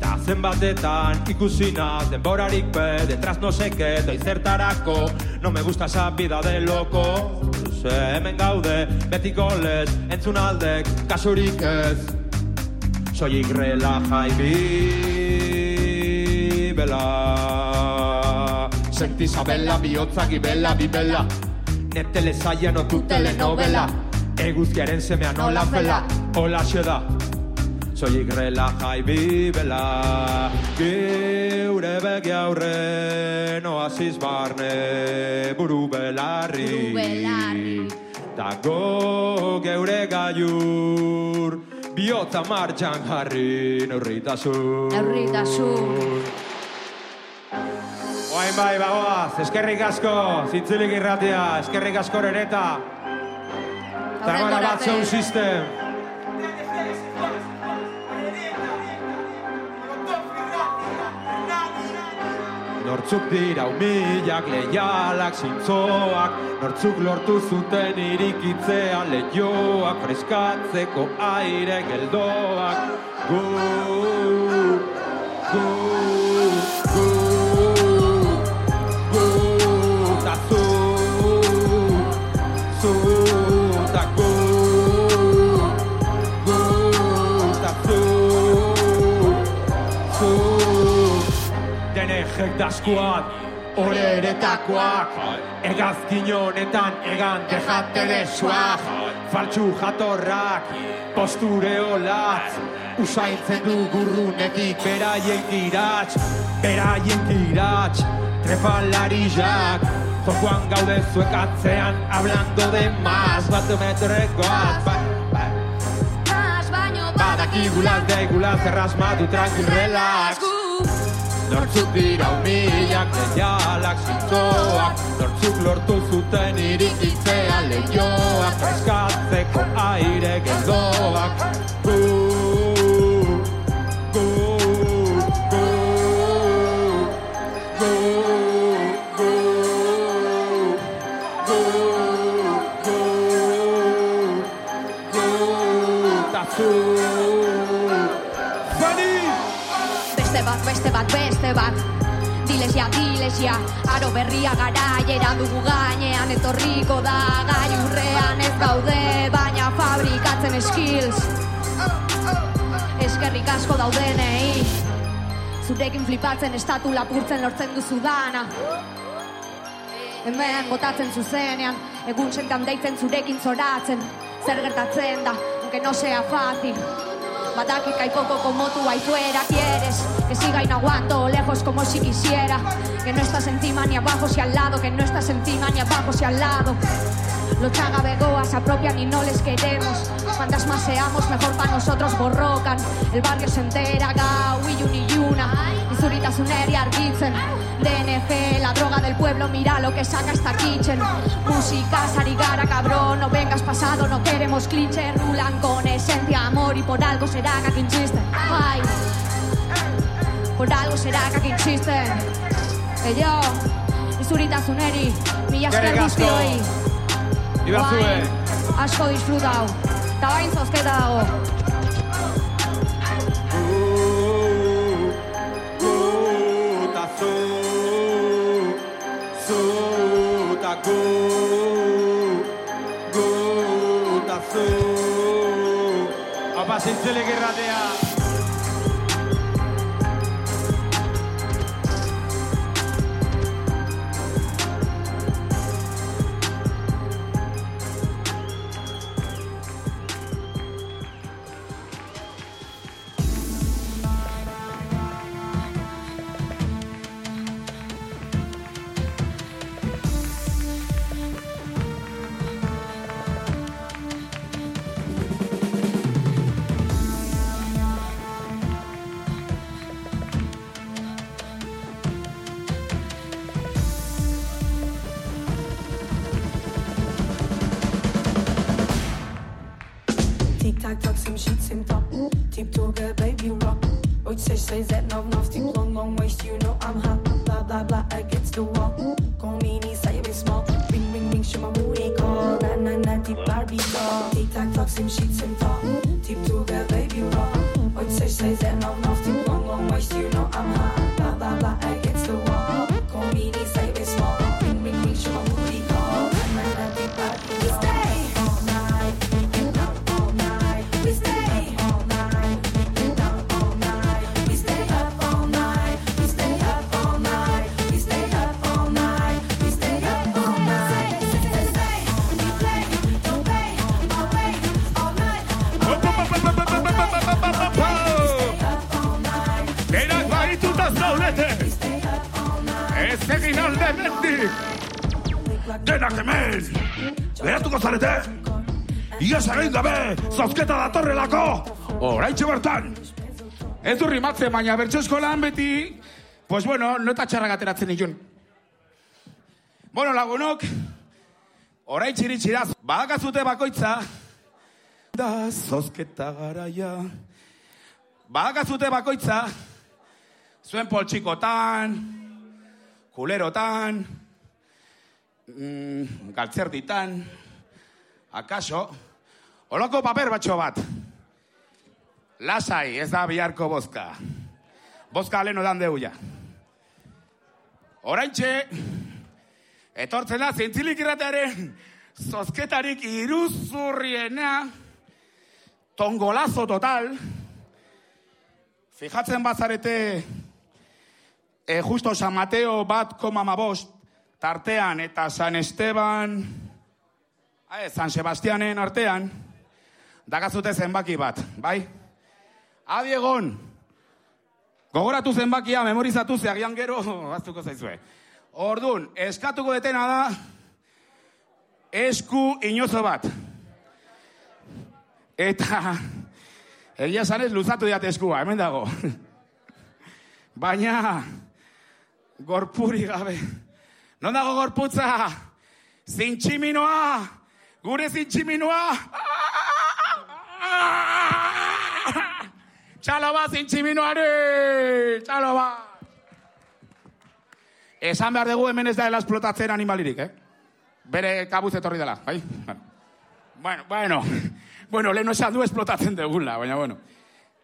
Ta zenbatetan ikusina Denborarik be, detraz no seke Doizertarako, no me gusta esa vida de loco. Ze hemen gaude, betiko lez Entzun aldek, kasurik ez. Soilik relaja bibela Senti Isabella, bihotza gibela, bibela Netele zaia no tu telenovela. Eguzkiaren semea nola fela. Hola da Soilik relaja bibela Geure begi aurre Oasis barne. Buru belarri. Buru belarri. Dago geure gaiur. Biotza martxan jarri neurritasun Neurritasun. Oain bai, bagoaz, eskerrik asko, zintzilik irratia, eskerrik asko ereta. Tamara bat sound system. Nortzuk dira humilak, leialak, zintzoak. Nortzuk lortu zuten irikitzea lehioak Freskatzeko aire geldoak. Gu, gu, Denejek daskuak, horeretakoak Egazkin honetan egan dejate desuak Faltsu jatorrak, posture olatz. Usaintzen du gurrunetik beraien tiratx Beraien tiratx, trefalarizak Jokoan gaude zuek atzean, hablando de más. Batometrekoak, bai, bai. Mas baino Badakigulaz, deigulaz, errasmatu, tranquil, relax Nortzuk dira humilak, leialak, zintzoak. Nortzuk lortu zuten irikitzea lehioak Freskatzeko aire geldoak Dilesia Aro berria garaiera dugu gainean Etorriko da gaiurrean ez daude Baina fabrikatzen skills. Eskerrik asko daudenei Zurekin flipatzen estatu lapurtzen lortzen duzu dana. Hemen botatzen zuzenean Egun sentan deitzen zurekin zoratzen Zer gertatzen da, aunque no sea fácil Badakik kaikoko komotu aizuera quieres que siga inaguanto, lejos como si quisiera. Que no estás encima ni abajo si al lado, que no estás encima ni abajo si al lado. Los chagabegoas se apropian y no les queremos. Cuantas más seamos, mejor para nosotros borrocan. El barrio se entera, gau, y yuna. Y zurita suner y argitzen. DNG, la droga del pueblo, mira lo que saca esta kitchen. Música, sarigara, cabrón, no vengas pasado, no queremos cliché. Rulan con esencia, amor y por algo será que aquí insisten. Ay, por algo será que aquí insisten. Que yo, y zurita zuneri, mila esker guztioi. Ibazue. Asko disfrutau. Eta bain zozketa dago. Ta gu Gu raw. Tic tac, Fox im Schieds im Tip to baby Rock. Und sich sei sehr normal. Denak hemen. Geratuko zarete? Iaz egin gabe Zozketa datorrelako. Oraintxe bertan. Ez du rimatzen, baina bertso eskolan beti, pues bueno, nota txarrak ateratzen ikun. Bueno, lagunok, orain txiritxiraz, badakazute bakoitza, da zozketa garaia. Badakazute bakoitza, zuen poltsikotan, kulerotan, mm, galtzerditan, akaso, oloko paper batxo bat. Lasai, ez da biharko bozka. Bozka leno dan deuia. Oraintxe, etortzen da zintzilik irratearen zozketarik iruzurriena, tongolazo total, fijatzen bazarete, e, justo San Mateo bat koma mabost, tartean eta San Esteban, eh, San Sebastianen artean, dagazute zenbaki bat, bai? Adi egon, gogoratu zenbakia, memorizatu ze agian gero, gaztuko zaizue. Ordun, eskatuko detena da, esku inozo bat. Eta, egia zanez, luzatu diat eskua, hemen dago. Baina, gorpuri gabe. Non dago gorputza? Zintximinoa! Gure zintximinoa! Txalo bat zintximinoari! Txalo bat! Esan behar dugu hemen ez da esplotatzen animalirik, eh? Bere kabuz etorri dela, bai? Bueno, bueno, bueno, lehen esan du esplotatzen dugula, baina bueno.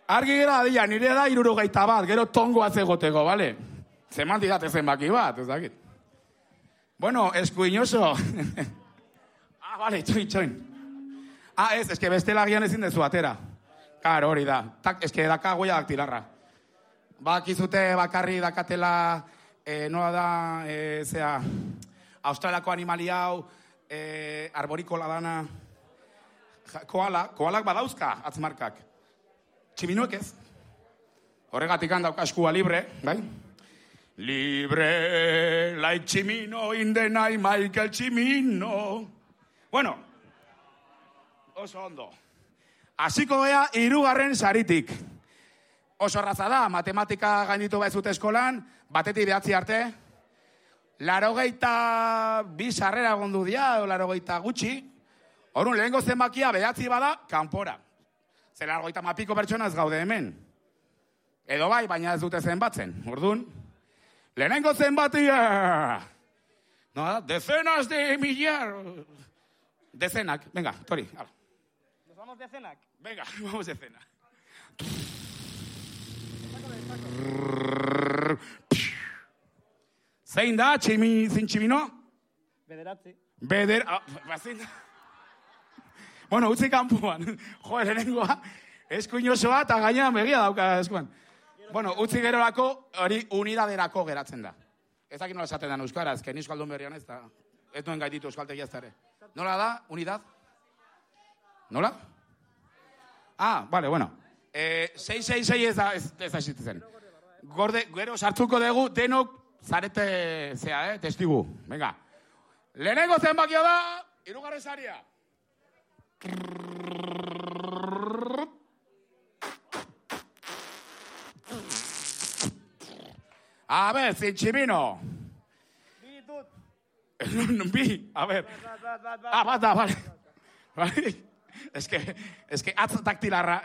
Argi gera dira, nire da irurogeita bat, gero tongo atzegoteko, bale? Zeman didate zenbaki bat, ez dakit. Bueno, eskuinoso. ah, bale, itxoin, itxoin. Ah, ez, eske bestela gian ezin dezu atera. Karo, hori da. Tak, eske daka goia daktilarra. Bakizute bakarri dakatela, eh, nola da, eh, zea, australiako animali hau, eh, arborikola dana, ja, koala, koalak badauzka, atzmarkak. Tximinuek ez. Horregatik handauka eskua libre, bai? Libre, like Chimino, in the night, Michael Chimino. Bueno, oso ondo. Hasiko gea hirugarren saritik. Oso erraza da, matematika gainditu baizut eskolan, batetik behatzi arte. Larogeita bi sarrera gondu dia, o larogeita gutxi. Horun, lehenko zenbakia behatzi bada, kanpora. Zer larogeita mapiko pertsona ez gaude hemen. Edo bai, baina ez dute zenbatzen. Orduan, lehenengo zenbatia! No, decenas de millar. Dezenak, venga, tori, ala. Nos vamos de cenac. Venga, vamos de cena. Zein da, tximi, zin tximino? Bederatzi. Beder, ah, bazin. Bueno, utzi kanpuan. Jo, lehenengoa, eskuin osoa eta gainean begia dauka eskuan. Bueno, utzi gerorako, hori unidaderako geratzen da. Ez dakit nola esaten da euskaraz, que ni euskaldun berrian ez da. Ez duen gaititu euskaltegia ez da ere. Nola da, unidad? Nola? Ah, vale, bueno. Eh, 666 ez da, ez, ez da existitzen. Gorde, gero sartuko dugu denok zarete zea, eh, testigu. Venga. Lehenengo zenbakia da, irugarren saria. A ver, Zinchimino. Bi ditut. Bi, a ver. Ah, bat da, vale. Bai. Es que, es que atz daktilarra.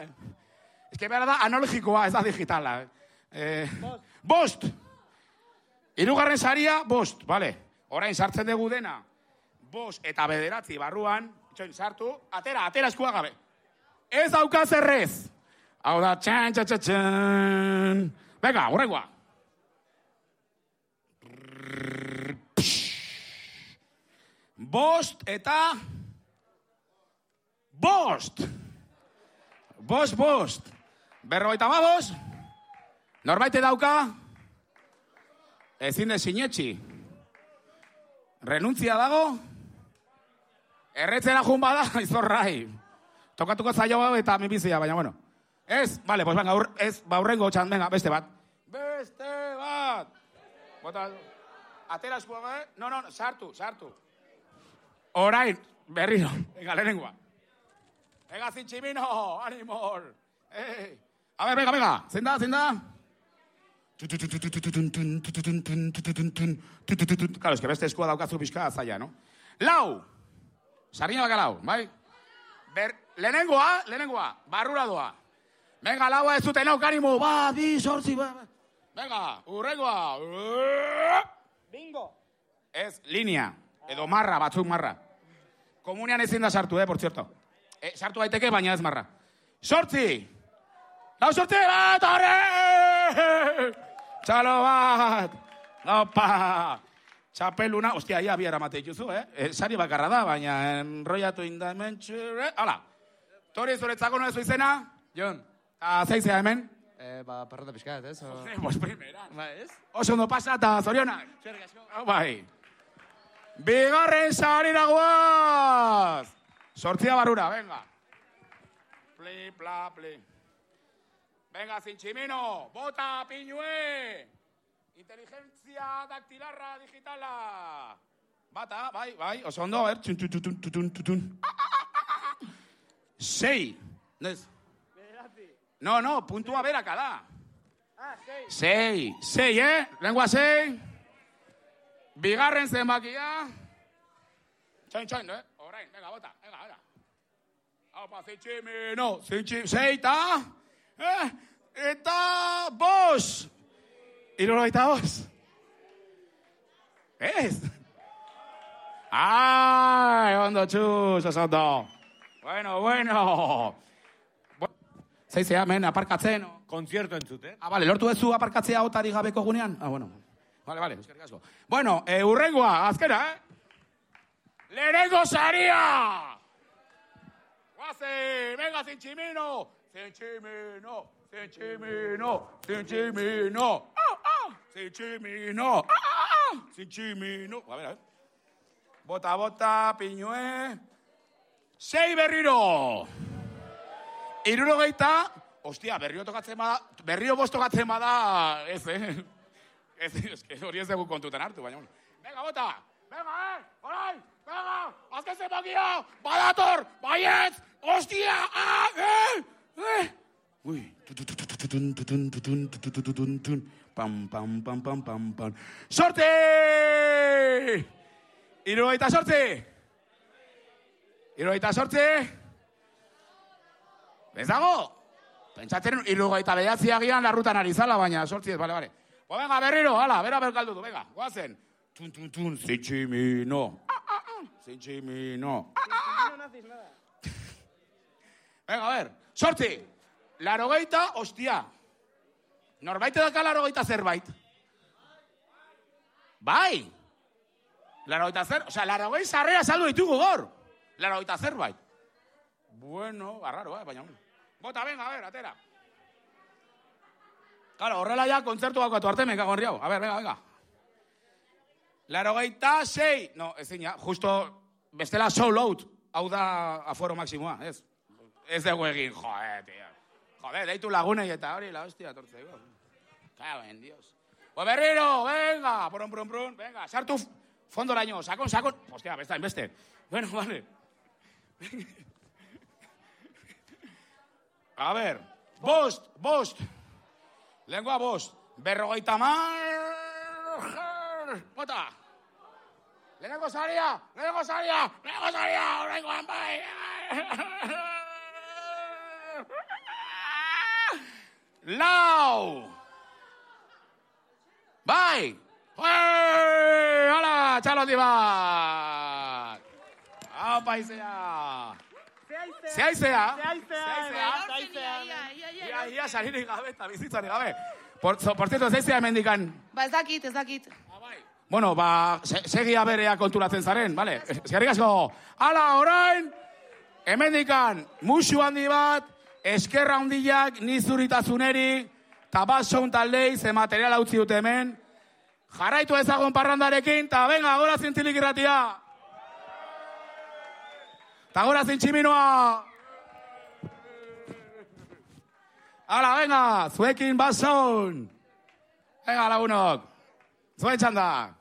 Es que behar da analogikoa, ez da digitala. Eh, bost. Hirugarren saria, bost, vale. Orain sartzen dugu dena. Bost eta bederatzi barruan, txoin sartu, atera, atera eskua gabe. Ez daukaz errez. Hau da, txan, txan, txan, txan. Venga, horrengoa. Bost eta... Bost! Bost, bost. Berrogeita ma bost. Norbaite dauka? Ezin de sinetxi. Renuntzia dago? Erretzera jun bada, izorrai. Tokatuko zaio hau eta mi bizia, baina bueno. Ez, vale, pues venga, ez, ba, urrengo txan, venga, beste bat. Beste bat! Bota, atera eskua, eh? No, no, sartu, sartu. Orain, berriro, venga, lehenengoa. Venga, zintximino, animor. Eh. A ver, venga, venga, zein da, zein da? Claro, es que beste eskua daukazu pixka zaila, no? Lau! Sarina baka lau, bai? Ber, lehenengoa, lehenengoa, barrura doa. Venga, laua ez zuten auk animo, ba, bi, sortzi, ba, ba. Venga, urrengoa. Bingo. Ez, linea, edo marra, batzuk marra. Komunian ezin da sartu, eh, por cierto. Eh, sartu daiteke, baina ez marra. Sortzi! Lau sortzi, bat, horre! Txalo bat! Opa! Txapeluna, ostia, ia biara mate dituzu, eh? eh? Sari bakarra da, baina enroiatu indamentxure... Hala! Tori, zuretzako nola zu izena? Jon, Ta zeizea hemen? Eh, ba, perrota pixkat, ez? O... Hemos primera. Ba, ez? Oso ondo pasa eta zorionak. Zerrik asko. Hau bai. Bigarren sarira guaz! Sortzia barura, venga. Pli, pla, pli. Venga, zintximino, bota, piñue. Inteligentzia daktilarra digitala. Bata, bai, bai, oso ondo, er, txun, txun, txun, txun, txun, txun. Sei. Nez. Bederatzi. No, no, puntua beraka da. Ah, sei. Sei, sei, eh? Lengua sei. Bigarren zenbakia. Txain, txain, eh? Orain, venga, bota, venga, venga. Haupa, zintximino, zintxim, sei eta... Eh? Eta bos! Irorogeita bos? Ez? Ai, ondo txuz, oso ondo. Bueno, bueno. Zeizea, men, aparkatzen, o? Konzierto entzute. Ah, vale, lortu ez zu aparkatzea otari gabeko gunean? Ah, bueno. Vale, vale, eskerrik asko. Bueno, eh, urrengoa, azkera, eh? Lehenengo saria! Guaze, venga, zintximino! Zintximino, zintximino, zintximino! Ah, ah! Zintximino! Ah, ah, ah! Zintximino! A ver, a ver. Bota, bota, piñue... Sei berriro! Irurogeita, Ostia, berrio tokatzen bada, berrio bost tokatzen bada, ez, eh? Ez, ez, hori ez dugu kontutan hartu, baina. Venga, bota! Venga, eh! Orain! Venga! Azken zenbakia! Badator! Baietz! Ostia! Ah! Eh! Eh! Ui. Tutun, tutun, tutun, tutun, tutun, tutun. Pam, pam, pam, pam, pam, pam. Sorte! Irurogeita sortzi! Irurogeita sortzi! Ez dago? Pentsatzen irurogeita behatzi agian larrutan ari zala, baina sortzi ez, bale, bale. Pues venga, berriro, hala, bera berkaldu du, venga, guazen. Tun, tun, tun, zintximino. Ah, ah, ah. Zintximino. Ah, ah, ah. Venga, a ver, sortzi. Larogeita, ostia. Norbaite daka larogeita zerbait. Bai. Larogeita zer, o sea, larogei sarrera saldu ditugu gor. Larogeita zerbait. Bueno, barraro, eh, baina. bueno. Bota, venga, a ver, atera. Claro, horrela ja kontzertu bakatu arte me cago en riau. A ver, venga, venga. Larogeita sei. No, ezin ja, justo bestela sold out. Hau da aforo maksimoa, ez? Ez dugu egin, joe, tío. Joder, deitu lagunei eta hori, la hostia, tortzeko. Cago en Dios. Pues berriro, venga, pron, pron, pron, venga, sartu f- fondoraino, sakon, sakon. Hostia, besta, inbeste. Bueno, vale. A ver, bost, bost. Lengua bost. Berrogeita mar... Bota. Lehenengo saria, lehenengo saria, lehenengo saria, horrengoan bai. Lau. Bai. Hala, txaloti bat. Hau paisea. Zehaizea. Zehaizea. Ia, ia, saririk gabe eta bizitzarik gabe. Por, so, por cierto, zeizea mendikan. Ba, ez dakit, ez dakit. Bueno, ba, se, segia berea konturatzen zaren, bale? Eskerrik asko. Hala, orain, hemendikan, musu handi bat, eskerra handiak, nizuritasuneri, tabason taldei, ze materiala utzi dute hemen. Jarraitu ezagun parrandarekin, ta venga, gora zintzilik irratia. Ta gora zintximinoa. Hala, venga, zuekin bason. Venga, lagunok. Zuen txanda.